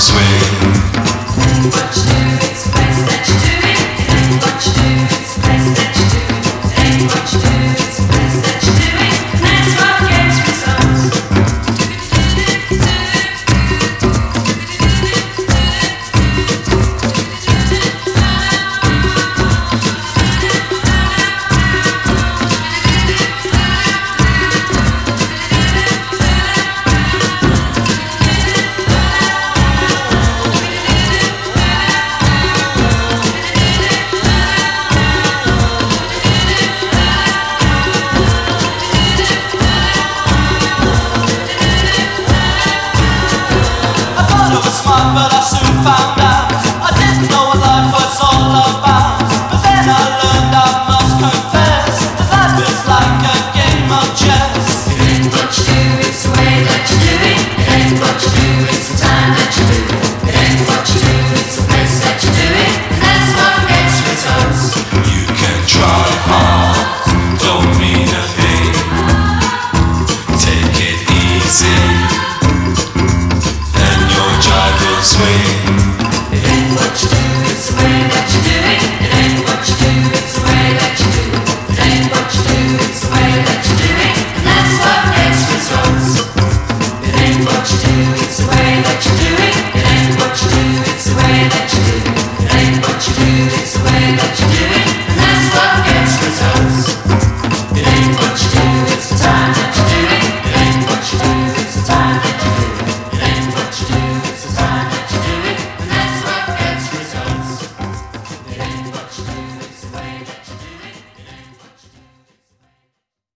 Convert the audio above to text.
swing. but I It's the way that you do it. It ain't what you do. It's the way that you do. It ain't what you do. It's the way that.